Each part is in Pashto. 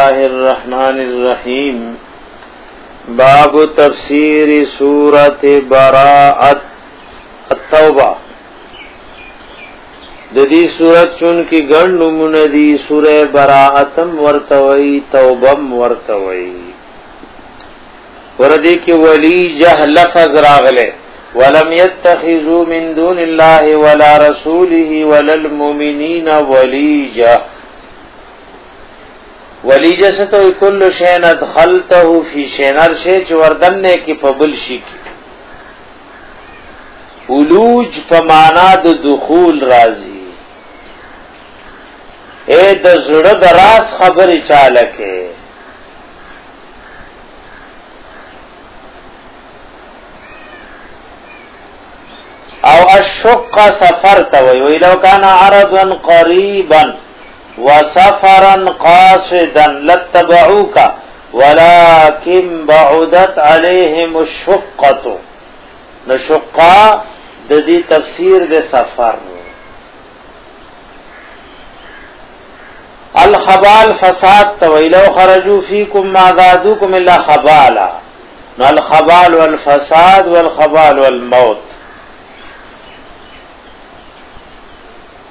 الله الرحمن الرحیم باب تفسیر سورۃ براءت التوبه د دې سورۃ چون کې ګڼ نمونه دي سورې براءتم ورته وي توبم ورته وي وردی کې ولی جه لفظ راغله ولم يتخذوا من دون الله ولا رسوله ولا المؤمنين وليجا ولی جسته وی کل شین ادخلته فی شین هر شی چې وردن نه کې په بل شي کې ولوج په معنا د دخول راځي اے د زړه دراز خبرې چاله کې او الشق سفر ته وی وی لو کان عرضا قریبا وسفرا قاصدا لاتبعوك ولكن بعدت عليهم الشقه نشقا ده دی تفسیر ده سفر الخبال فساد تَوَيْلَوْ خَرَجُوا فِيكُمْ ما زادوکم الا خبالا الخبال والفساد والخبال والموت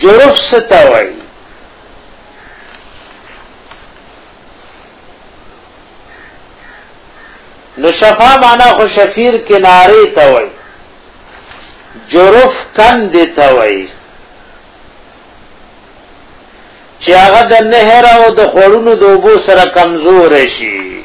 جرف څه ته وایي نو شفا معنا خو شفیر کناره ته وایي جرف کند ته وایي چې هغه د نهر او د خورونو د اوبو سره کمزور شي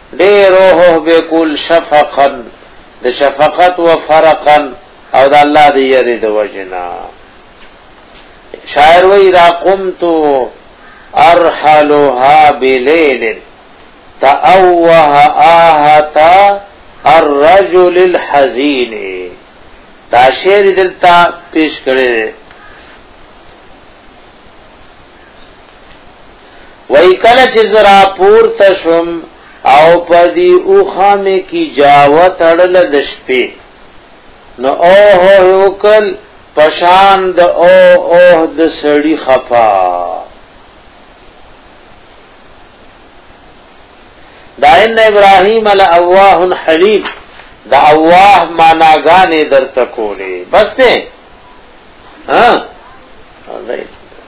دې روح به کول شفقا د شفقت و فرقا او د الله دې یری د وجنا شاعر و اذا قمت ارحلها بليل تاوه اهتا الرجل الحزين دا شعر دلته پیش کړی وای کله چې زرا پور تشم او پدی او خام کی جاوه تړل د شپې نو او هو وکل پشان د او او د سړی خفا دا ان ابراهیم الاواه حلیم دا اواه معناګانې درته کولې بس نه ها